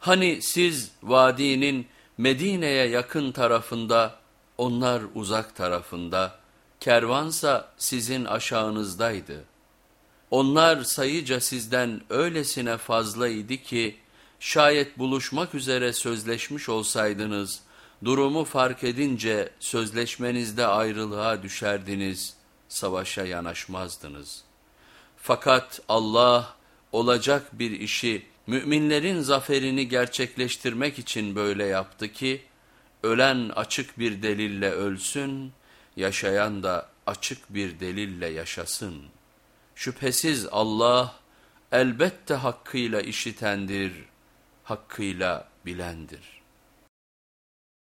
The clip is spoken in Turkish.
Hani siz vadinin Medine'ye yakın tarafında, onlar uzak tarafında, kervansa sizin aşağınızdaydı. Onlar sayıca sizden öylesine fazlaydı ki, şayet buluşmak üzere sözleşmiş olsaydınız, durumu fark edince sözleşmenizde ayrılığa düşerdiniz, savaşa yanaşmazdınız. Fakat Allah olacak bir işi müminlerin zaferini gerçekleştirmek için böyle yaptı ki, ölen açık bir delille ölsün, yaşayan da açık bir delille yaşasın. Şüphesiz Allah elbette hakkıyla işitendir, hakkıyla bilendir.